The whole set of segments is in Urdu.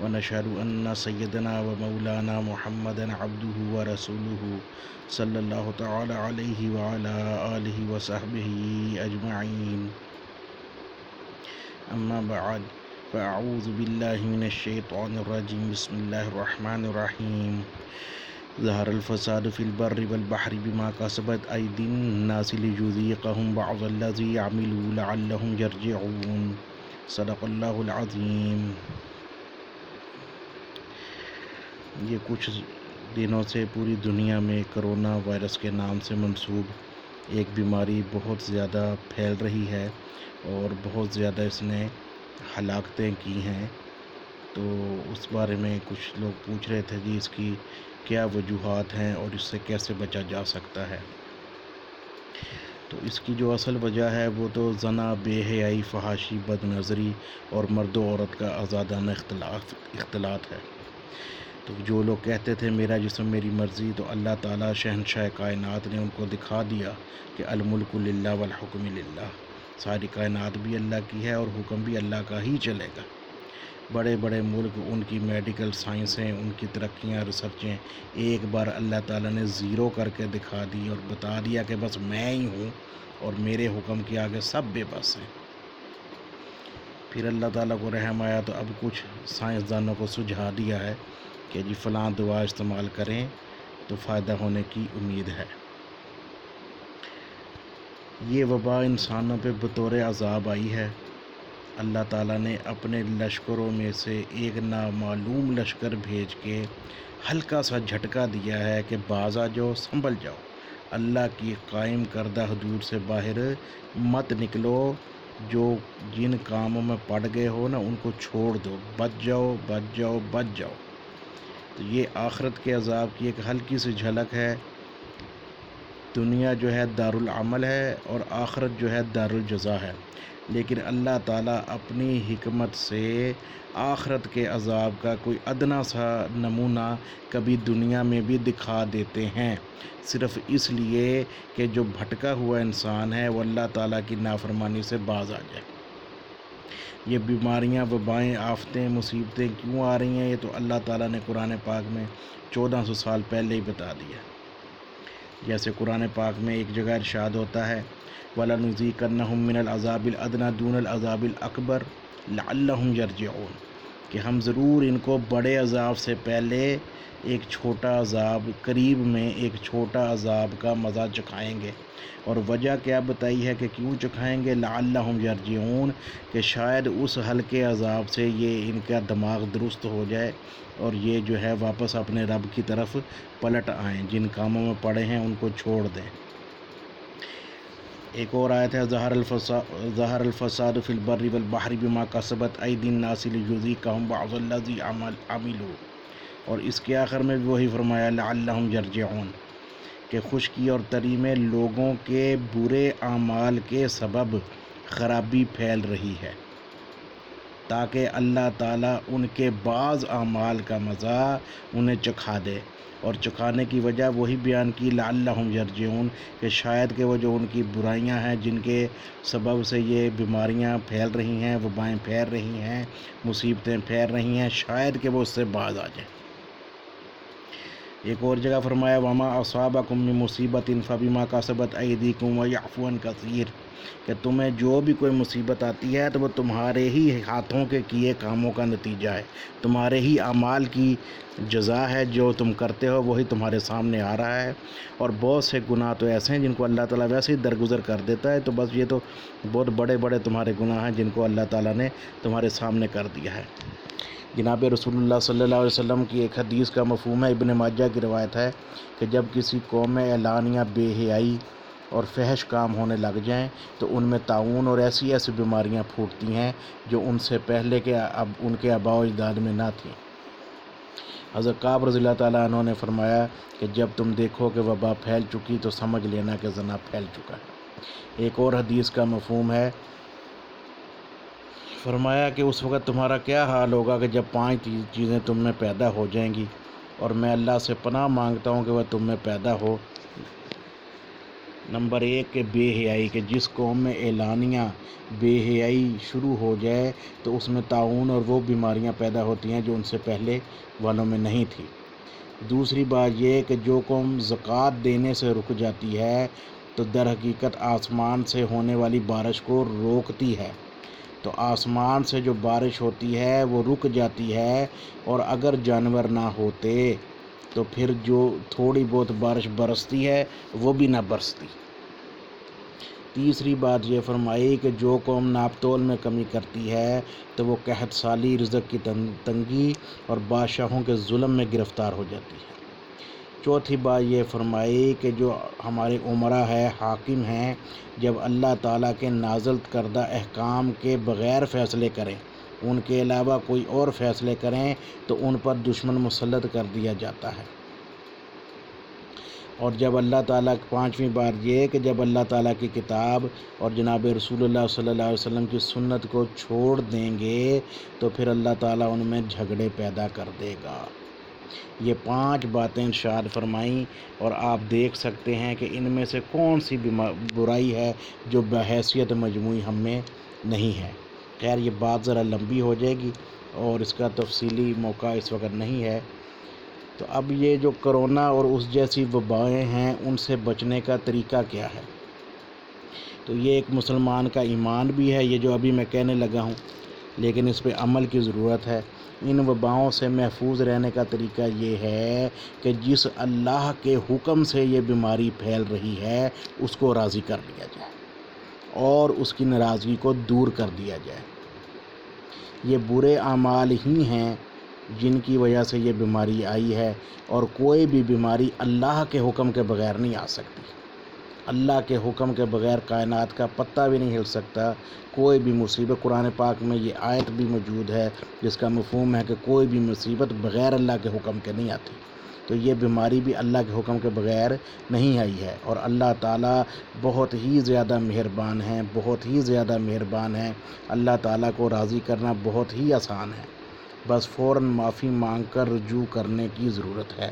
ونشهد أن سيدنا ومولانا محمدا عبده ورسوله صلى الله تعالى عليه وعلى آله وصحبه أجمعين. أما بعد، فأعوذ بالله من الشيطان الرجيم. بسم الله الرحمن الرحيم. ظهر الفساد في البر والبحر بما كسبت أيدي الناس ليذيقهم بعض الذي يعملوا لعلهم يرجعون. صدق الله العظيم. یہ کچھ دنوں سے پوری دنیا میں کرونا وائرس کے نام سے منسوب ایک بیماری بہت زیادہ پھیل رہی ہے اور بہت زیادہ اس نے ہلاکتیں کی ہیں۔ تو اس بارے میں کچھ لوگ پوچھ رہے تھے جی اس کی کیا وجوہات ہیں اور اس سے کیسے بچا جا سکتا ہے۔ تو اس کی جو اصل وجہ ہے وہ تو زنا، بے حیائی، فحاشی بد نظری اور مرد و عورت کا آزادانہ اختلاف، اختلاط ہے۔ تو جو لوگ کہتے تھے میرا جسم میری مرضی، تو اللہ تعالیٰ شہنشاہ کائنات نے ان کو دکھا دیا کہ الملک للہ والحکم للہ۔ ساری کائنات بھی اللہ کی ہے اور حکم بھی اللہ کا ہی چلے گا۔ بڑے بڑے ملک، ان کی میڈیکل سائنسیں، ان کی ترقیاں، ریسرچیں ایک بار اللہ تعالیٰ نے زیرو کر کے دکھا دی اور بتا دیا کہ بس میں ہی ہوں اور میرے حکم کے آگے سب بے بس ہیں۔ پھر اللہ تعالیٰ کو رحم آیا تو اب کچھ سائنسدانوں کو سجھا دیا ہے۔ کہ جی فلاں دعا استعمال کریں تو فائدہ ہونے کی امید ہے۔ یہ وبا انسانوں پہ بطور عذاب آئی ہے۔ اللہ تعالیٰ نے اپنے لشکروں میں سے ایک نامعلوم لشکر بھیج کے ہلکا سا جھٹکا دیا ہے کہ باز آ جاؤ سنبھل جاؤ۔ اللہ کی قائم کردہ حدود سے باہر مت نکلو۔ جو جن کاموں میں پڑ گئے ہو نا، ان کو چھوڑ دو۔ بچ جاؤ بچ جاؤ بچ جاؤ۔ تو یہ آخرت کے عذاب کی ایک ہلکی سی جھلک ہے۔ دنیا جو ہے دارالعمل ہے اور آخرت جو ہے دارالجزا ہے۔ لیکن اللہ تعالیٰ اپنی حکمت سے آخرت کے عذاب کا کوئی ادنا سا نمونہ کبھی دنیا میں بھی دکھا دیتے ہیں۔ صرف اس لیے کہ جو بھٹکا ہوا انسان ہے وہ اللہ تعالیٰ کی نافرمانی سے باز آ جائے۔ یہ بیماریاں، وبائیں، آفتیں، مصیبتیں کیوں آ رہی ہیں؟ یہ تو اللہ تعالیٰ نے قرآن پاک میں چودہ سو سال پہلے ہی بتا دیا۔ جیسے قرآن پاک میں ایک جگہ ارشاد ہوتا ہے ولا نزی من العذاب الادنا دون العذاب الاکبر لعلہم یرجعون کہ ہم ضرور ان کو بڑے عذاب سے پہلے ایک چھوٹا عذاب، قریب میں ایک چھوٹا عذاب کا مزہ چکھائیں گے۔ اور وجہ کیا بتائی ہے کہ کیوں چکھائیں گے؟ لعلہم یرجعون، کہ شاید اس ہلکے عذاب سے یہ ان کا دماغ درست ہو جائے اور یہ جو ہے واپس اپنے رب کی طرف پلٹ آئیں۔ جن کاموں میں پڑے ہیں ان کو چھوڑ دیں۔ ایک اور آیت ہے، ظہر الفساد ظہر الفساد فی البر والبحر بما کسبت ایدی الناس لیذیقہم بعض الذی عملوا۔ اور اس کے آخر میں بھی وہی فرمایا، لعلہم یرجعون، کہ خشکی اور تری میں لوگوں کے برے اعمال کے سبب خرابی پھیل رہی ہے، تاکہ اللہ تعالیٰ ان کے بعض اعمال کا مزہ انہیں چکھا دے۔ اور چکھانے کی وجہ وہی بیان کی، لعلہم یرجعون، کہ شاید کہ وہ جو ان کی برائیاں ہیں، جن کے سبب سے یہ بیماریاں پھیل رہی ہیں، وبائیں پھیل رہی ہیں، مصیبتیں پھیل رہی ہیں، شاید کہ وہ اس سے باز آ جائیں۔ ایک اور جگہ فرمایا، وما اصابکم من مصیبت فبما کسبت ایدیکم ویعفو عن کثیر کہ تمہیں جو بھی کوئی مصیبت آتی ہے تو وہ تمہارے ہی ہاتھوں کے کیے کاموں کا نتیجہ ہے۔ تمہارے ہی اعمال کی جزا ہے، جو تم کرتے ہو، وہی تمہارے سامنے آ رہا ہے۔ اور بہت سے گناہ تو ایسے ہیں جن کو اللہ تعالیٰ ویسے ہی درگزر کر دیتا ہے۔ تو بس یہ تو بہت بڑے بڑے تمہارے گناہ ہیں جن کو اللہ تعالیٰ نے تمہارے سامنے کر دیا ہے۔ جناب رسول اللہ صلی اللہ علیہ وسلم کی ایک حدیث کا مفہوم ہے، ابن ماجہ کی روایت ہے کہ جب کسی قوم میں اعلانیہ بے حیائی اور فحش کام ہونے لگ جائیں تو ان میں تعاون اور ایسی ایسی بیماریاں پھوٹتی ہیں جو ان سے پہلے کے اب، ان کے آباء و اجداد میں نہ تھیں۔ حضرت قاب رضی اللہ تعالیٰ عنہ نے فرمایا کہ جب تم دیکھو کہ وبا پھیل چکی تو سمجھ لینا کہ زنا پھیل چکا ہے۔ ایک اور حدیث کا مفہوم ہے فرمایا کہ اس وقت تمہارا کیا حال ہوگا کہ جب پانچ چیزیں تم میں پیدا ہو جائیں گی اور میں اللہ سے پناہ مانگتا ہوں کہ وہ تم میں پیدا ہو۔ نمبر ایک، کہ بے حیائی، کہ جس قوم میں اعلانیہ بے حیائی شروع ہو جائے تو اس میں تعاون اور وہ بیماریاں پیدا ہوتی ہیں جو ان سے پہلے والوں میں نہیں تھی۔ دوسری بات یہ کہ جو قوم زکوٰۃ دینے سے رک جاتی ہے تو در حقیقت آسمان سے ہونے والی بارش کو روکتی ہے۔ تو آسمان سے جو بارش ہوتی ہے وہ رک جاتی ہے اور اگر جانور نہ ہوتے تو پھر جو تھوڑی بہت بارش برستی ہے وہ بھی نہ برستی۔ تیسری بات یہ فرمائی کہ جو قوم ناپتول میں کمی کرتی ہے تو وہ قحط سالی رزق کی تنگی اور بادشاہوں کے ظلم میں گرفتار ہو جاتی ہے۔ چوتھی بات یہ فرمائی کہ جو ہمارے عمرہ ہے، حاکم ہیں، جب اللہ تعالیٰ کے نازل کردہ احکام کے بغیر فیصلے کریں، ان کے علاوہ کوئی اور فیصلے کریں، تو ان پر دشمن مسلط کر دیا جاتا ہے۔ اور جب اللہ تعالیٰ پانچویں بار یہ کہ جب اللہ تعالیٰ کی کتاب اور جناب رسول اللہ صلی اللہ علیہ وسلم کی سنت کو چھوڑ دیں گے، تو پھر اللہ تعالیٰ ان میں جھگڑے پیدا کر دے گا۔ یہ پانچ باتیں ارشاد فرمائیں اور آپ دیکھ سکتے ہیں کہ ان میں سے کون سی برائی ہے جو بحیثیت مجموعی ہم میں نہیں ہے۔ خیر، یہ بات ذرا لمبی ہو جائے گی اور اس کا تفصیلی موقع اس وقت نہیں ہے۔ تو اب یہ جو کرونا اور اس جیسی وبائیں ہیں، ان سے بچنے کا طریقہ کیا ہے؟ تو یہ ایک مسلمان کا ایمان بھی ہے، یہ جو ابھی میں کہنے لگا ہوں، لیکن اس پہ عمل کی ضرورت ہے۔ ان وباؤں سے محفوظ رہنے کا طریقہ یہ ہے کہ جس اللہ کے حکم سے یہ بیماری پھیل رہی ہے، اس کو راضی کر لیا جائے اور اس کی ناراضگی کو دور کر دیا جائے۔ یہ برے اعمال ہی ہیں جن کی وجہ سے یہ بیماری آئی ہے اور کوئی بھی بیماری اللہ کے حکم کے بغیر نہیں آ سکتی۔ اللہ کے حکم کے بغیر کائنات کا پتہ بھی نہیں ہل سکتا۔ کوئی بھی مصیبت قرآن پاک میں یہ آیت بھی موجود ہے، جس کا مفہوم ہے کہ کوئی بھی مصیبت بغیر اللہ کے حکم کے نہیں آتی۔ تو یہ بیماری بھی اللہ کے حکم کے بغیر نہیں آئی ہے اور اللہ تعالیٰ بہت ہی زیادہ مہربان ہیں، بہت ہی زیادہ مہربان ہیں۔ اللہ تعالیٰ کو راضی کرنا بہت ہی آسان ہے۔ بس فوراً معافی مانگ کر رجوع کرنے کی ضرورت ہے۔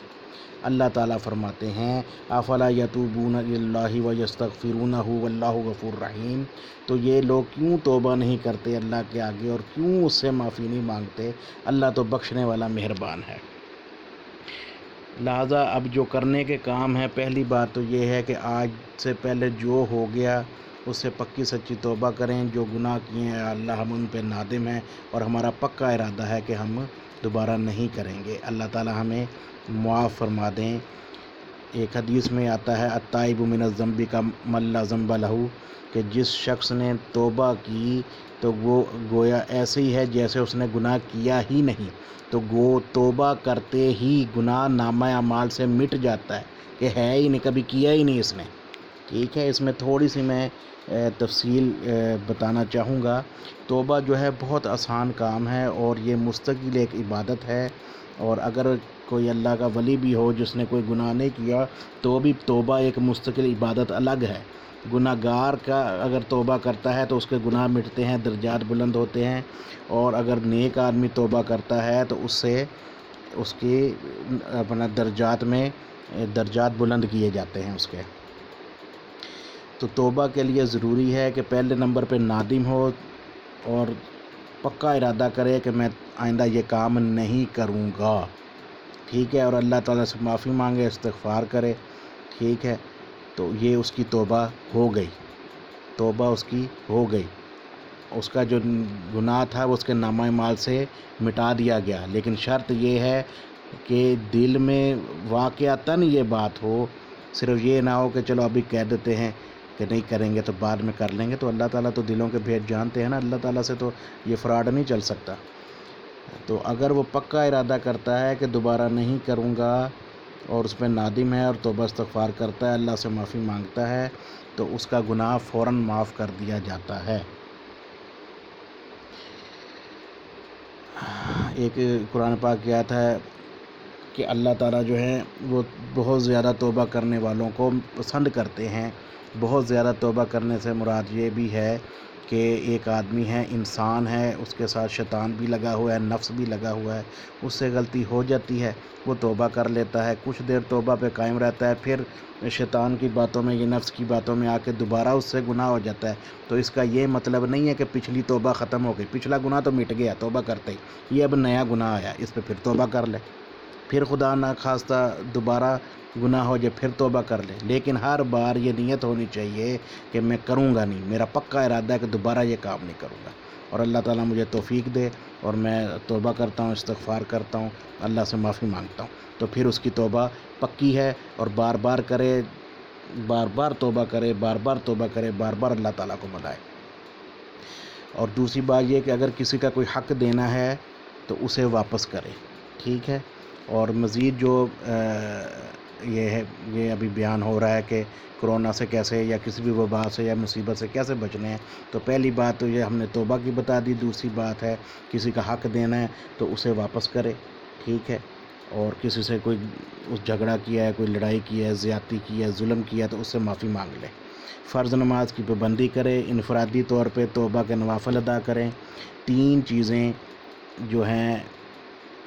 اللہ تعالیٰ فرماتے ہیں، افلا یتوبون اللہ و یستغفرون و اللہ غفور رحیم۔ تو یہ لوگ کیوں توبہ نہیں کرتے اللہ کے آگے اور کیوں اس سے معافی نہیں مانگتے؟ اللہ تو بخشنے والا مہربان ہے۔ لہٰذا اب جو کرنے کے کام ہیں، پہلی بات تو یہ ہے کہ آج سے پہلے جو ہو گیا، اس سے پکی سچی توبہ کریں۔ جو گناہ کیے ہیں، اللہ ہم ان پہ نادم ہیں اور ہمارا پکا ارادہ ہے کہ ہم دوبارہ نہیں کریں گے۔ اللہ تعالیٰ ہمیں معاف فرما دیں۔ ایک حدیث میں آتا ہے عطائب من الزنبی کا ملا ضمب لہو کہ جس شخص نے توبہ کی تو وہ گویا ایسے ہی ہے جیسے اس نے گناہ کیا ہی نہیں۔ تو گو توبہ کرتے ہی گناہ نامہ اعمال سے مٹ جاتا ہے، کہ ہے ہی نہیں، کبھی کیا ہی نہیں اس نے۔ ٹھیک ہے، اس میں تھوڑی سی میں تفصیل بتانا چاہوں گا۔ توبہ جو ہے بہت آسان کام ہے اور یہ مستقل ایک عبادت ہے۔ اور اگر کوئی اللہ کا ولی بھی ہو، جس نے کوئی گناہ نہیں کیا، تو بھی توبہ ایک مستقل عبادت الگ ہے۔ گناہ گار کا اگر توبہ کرتا ہے تو اس کے گناہ مٹتے ہیں، درجات بلند ہوتے ہیں۔ اور اگر نیک آدمی توبہ کرتا ہے تو اس سے اس کی اپنا درجات میں، درجات بلند کیے جاتے ہیں اس کے۔ تو توبہ کے لیے ضروری ہے کہ پہلے نمبر پہ نادم ہو اور پکا ارادہ کرے کہ میں آئندہ یہ کام نہیں کروں گا۔ ٹھیک ہے، اور اللہ تعالیٰ سے معافی مانگے، استغفار کرے۔ ٹھیک ہے، تو یہ اس کی توبہ ہو گئی۔ توبہ اس کی ہو گئی۔ اس کا جو گناہ تھا، وہ اس کے نامہ مال سے مٹا دیا گیا۔ لیکن شرط یہ ہے کہ دل میں واقعتاً یہ بات ہو، صرف یہ نہ ہو کہ چلو ابھی کہہ دیتے ہیں۔ کہ نہیں کریں گے تو بعد میں کر لیں گے تو اللہ تعالیٰ تو دلوں کے بھید جانتے ہیں نا، اللہ تعالیٰ سے تو یہ فراڈ نہیں چل سکتا۔ تو اگر وہ پکا ارادہ کرتا ہے کہ دوبارہ نہیں کروں گا اور اس پہ نادم ہے اور توبہ استغفار کرتا ہے، اللہ سے معافی مانگتا ہے، تو اس کا گناہ فوراً معاف کر دیا جاتا ہے۔ ایک قرآن پاک کیا تھا کہ اللہ تعالیٰ جو ہے وہ بہت زیادہ توبہ کرنے والوں کو پسند کرتے ہیں۔ بہت زیادہ توبہ کرنے سے مراد یہ بھی ہے کہ ایک آدمی ہے، انسان ہے، اس کے ساتھ شیطان بھی لگا ہوا ہے، نفس بھی لگا ہوا ہے، اس سے غلطی ہو جاتی ہے، وہ توبہ کر لیتا ہے۔ کچھ دیر توبہ پہ قائم رہتا ہے، پھر شیطان کی باتوں میں، یہ نفس کی باتوں میں آ کے دوبارہ اس سے گناہ ہو جاتا ہے۔ تو اس کا یہ مطلب نہیں ہے کہ پچھلی توبہ ختم ہو گئی، پچھلا گناہ تو مٹ گیا، توبہ کرتے ہی۔ یہ اب نیا گناہ آیا، اس پہ پھر توبہ کر لے۔ پھر خدا نہ خواستہ دوبارہ گناہ ہو جائے، پھر توبہ کر لے۔ لیکن ہر بار یہ نیت ہونی چاہیے کہ میں کروں گا نہیں۔ میرا پکا ارادہ ہے کہ دوبارہ یہ کام نہیں کروں گا۔ اور اللہ تعالیٰ مجھے توفیق دے اور میں توبہ کرتا ہوں، استغفار کرتا ہوں۔ اللہ سے معافی مانگتا ہوں۔ تو پھر اس کی توبہ پکی ہے اور بار بار کرے، بار بار توبہ کرے، بار بار توبہ کرے، بار بار اللہ تعالیٰ کو منائے اور دوسری بات یہ کہ اگر کسی کا کوئی حق دینا ہے تو اسے واپس کرے۔ ٹھیک ہے؟ اور مزید جو یہ ہے، یہ ابھی بیان ہو رہا ہے کہ کرونا سے کیسے یا کسی بھی وبا سے یا مصیبت سے کیسے بچنے ہیں، تو پہلی بات تو یہ ہم نے توبہ کی بتا دی، دوسری بات ہے کسی کا حق دینا ہے تو اسے واپس کرے، ٹھیک ہے؟ اور کسی سے کوئی اس جھگڑا کیا ہے، کوئی لڑائی کی ہے، زیادتی کی ہے، ظلم کیا ہے، تو اس سے معافی مانگ لے۔ فرض نماز کی پابندی کرے، انفرادی طور پہ توبہ کے نوافل ادا کریں۔ تین چیزیں جو ہیں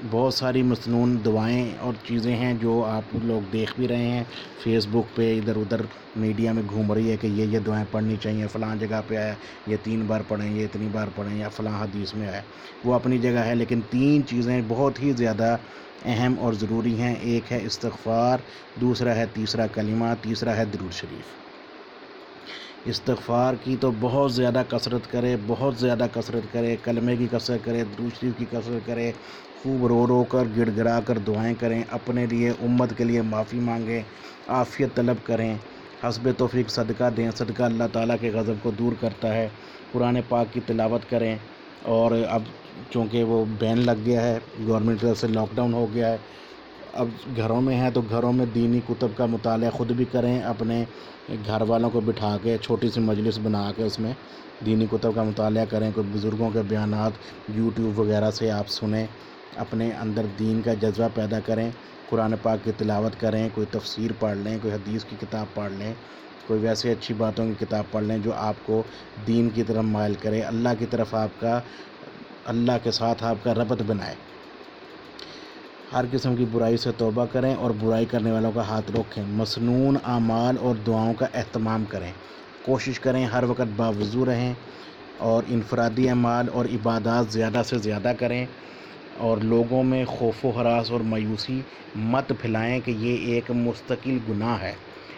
بہت ساری مصنون دعائیں اور چیزیں ہیں جو آپ لوگ دیکھ بھی رہے ہیں۔ فیس بک پہ ادھر ادھر میڈیا میں گھوم رہی ہے کہ یہ یہ دعائیں پڑھنی چاہیے، فلاں جگہ پہ آیا یہ تین بار پڑھیں، یہ اتنی بار پڑھیں یا فلاں حدیث میں آئے۔ وہ اپنی جگہ ہے، لیکن تین چیزیں بہت ہی زیادہ اہم اور ضروری ہیں۔ ایک ہے استغفار، دوسرا ہے تیسرا کلمہ، تیسرا ہے درود شریف۔ استغفار کی تو بہت زیادہ کثرت کرے، بہت زیادہ کثرت کرے، کلمے کی کثرت کرے، درود شریف کی کثرت کرے خوب رو رو کر، گڑ گڑا کر دعائیں کریں، اپنے لیے، امت کے لیے معافی مانگیں، عافیت طلب کریں۔ حسب توفیق صدقہ دیں، صدقہ اللہ تعالیٰ کے غضب کو دور کرتا ہے۔ قرآن پاک کی تلاوت کریں۔ اور اب چونکہ وہ بین لگ گیا ہے گورنمنٹ کی طرف سے لاک ڈاؤن ہو گیا ہے، اب گھروں میں ہیں تو گھروں میں دینی کتب کا مطالعہ خود بھی کریں، اپنے گھر والوں کو بٹھا کے، چھوٹی سی مجلس بنا کے اس میں دینی کتب کا مطالعہ کریں۔ کوئی بزرگوں کے بیانات یوٹیوب وغیرہ سے آپ سنیں۔ اپنے اندر دین کا جذبہ پیدا کریں، قرآن پاک کی تلاوت کریں، کوئی تفسیر پڑھ لیں، کوئی حدیث کی کتاب پڑھ لیں، کوئی ویسے اچھی باتوں کی کتاب پڑھ لیں جو آپ کو دین کی طرف مائل کرے، اللہ کی طرف آپ کا، اللہ کے ساتھ آپ کا ربط بنائے۔ ہر قسم کی برائی سے توبہ کریں اور برائی کرنے والوں کا ہاتھ روکیں۔ مصنون اعمال اور دعاؤں کا اہتمام کریں۔ کوشش کریں ہر وقت باوضو رہیں اور انفرادی اعمال اور عبادات زیادہ سے زیادہ کریں۔ اور لوگوں میں خوف و حراس اور مایوسی مت پھیلائیں کہ یہ ایک مستقل گناہ ہے۔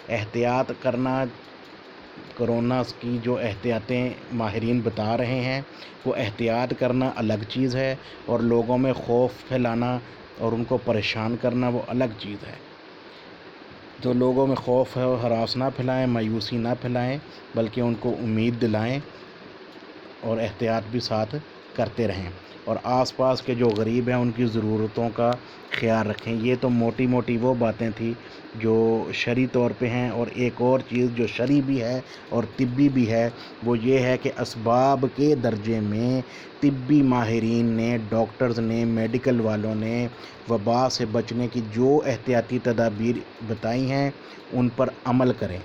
احتیاط کرنا، کرونا کی جو احتیاطیں ماہرین بتا رہے ہیں، وہ احتیاط کرنا الگ چیز ہے اور لوگوں میں خوف پھیلانا اور ان کو پریشان کرنا وہ الگ چیز ہے۔ تو لوگوں میں خوف ہے ہراس نہ پھیلائیں، مایوسی نہ پھیلائیں، بلکہ ان کو امید دلائیں اور احتیاط بھی ساتھ کرتے رہیں۔ اور آس پاس کے جو غریب ہیں ان کی ضرورتوں کا خیال رکھیں۔ یہ تو موٹی موٹی وہ باتیں تھیں جو شرعی طور پہ ہیں اور ایک اور چیز جو شرعی بھی ہے اور طبی بھی ہے، وہ یہ ہے کہ اسباب کے درجے میں طبی ماہرین نے، ڈاکٹرز نے، میڈیکل والوں نے وبا سے بچنے کی جو احتیاطی تدابیر بتائی ہیں، ان پر عمل کریں۔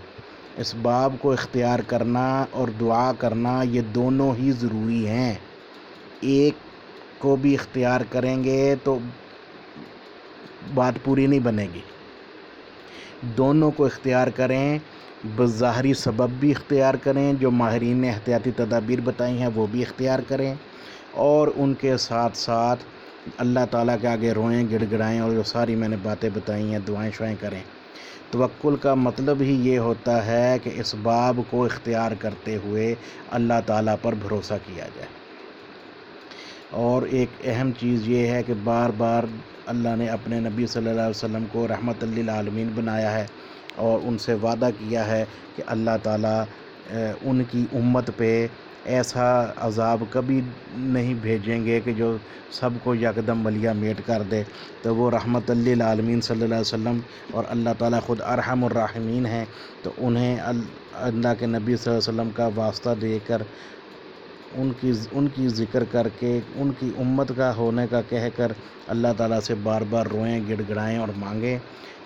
اسباب کو اختیار کرنا اور دعا کرنا یہ دونوں ہی ضروری ہیں۔ ایک کو بھی اختیار کریں گے تو بات پوری نہیں بنے گی۔ دونوں کو اختیار کریں، بظاہری سبب بھی اختیار کریں، جو ماہرین نے احتیاطی تدابیر بتائی ہیں وہ بھی اختیار کریں۔ اور ان کے ساتھ ساتھ اللہ تعالیٰ کے آگے روئیں، گڑ گڑائیں اور جو ساری میں نے باتیں بتائی ہیں، دعائیں شوائیں کریں۔ توکل کا مطلب ہی یہ ہوتا ہے کہ اس باب کو اختیار کرتے ہوئے اللہ تعالیٰ پر بھروسہ کیا جائے۔ اور ایک اہم چیز یہ ہے کہ بار بار اللہ نے اپنے نبی صلی اللہ علیہ وسلم کو رحمت للعالمین بنایا ہے اور ان سے وعدہ کیا ہے کہ اللہ تعالیٰ ان کی امت پہ ایسا عذاب کبھی نہیں بھیجیں گے کہ جو سب کو یکدم ملیا میٹ کر دے۔ تو وہ رحمت للعالمین صلی اللہ علیہ وسلم اور اللہ تعالیٰ خود ارحم الراحمین ہیں۔ تو انہیں اللہ کے نبی صلی اللہ علیہ وسلم کا واسطہ دے کر ان کی ان کی ذکر کر کے ان کی امت کا ہونے کا کہہ کر اللہ تعالیٰ سے بار بار روئیں گڑ گڑائیں اور مانگیں۔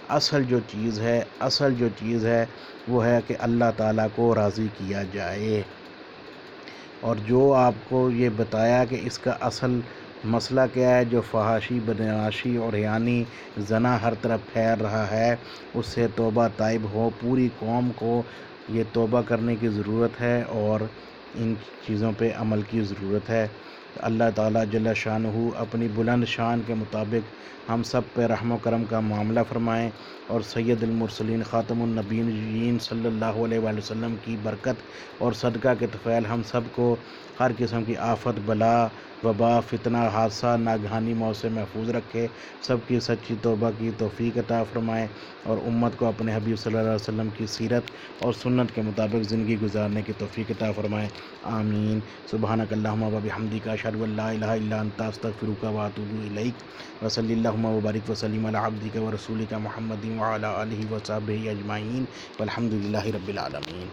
اصل جو چیز ہے، اصل جو چیز ہے، وہ ہے کہ اللہ تعالیٰ کو راضی کیا جائے۔ اور جو آپ کو یہ بتایا کہ اس کا اصل مسئلہ کیا ہے، جو فحاشی بدماشی اور یعنی زنا ہر طرف پھیل رہا ہے، اس سے توبہ طائب ہو۔ پوری قوم کو یہ توبہ کرنے کی ضرورت ہے اور ان چیزوں پہ عمل کی ضرورت ہے۔ اللہ تعالیٰ جل شانہ اپنی بلند شان کے مطابق ہم سب پہ رحم و کرم کا معاملہ فرمائیں اور سید المرسلین خاتم النبین صلی اللہ علیہ وآلہ وسلم کی برکت اور صدقہ کے طفیل ہم سب کو ہر قسم کی آفت، بلا، وبا، فتنہ، حادثہ، ناگہانی موت سے محفوظ رکھے، سب کی سچی توبہ کی توفیق عطا فرمائے اور امت کو اپنے حبیب صلی اللہ علیہ وسلم کی سیرت اور سنت کے مطابق زندگی گزارنے کی توفیق عطا فرمائے آمین۔ سبحانک اللہم و بحمدک، اشہد شرب اللہ الہ الا انتا استغفرک و اتوب الیک۔ وصلی اللہم وبارک وسلم علی عبدک و رسولک محمد وعلی آلہ و صحبہ اجمعین۔ والحمدللہ رب العالمین۔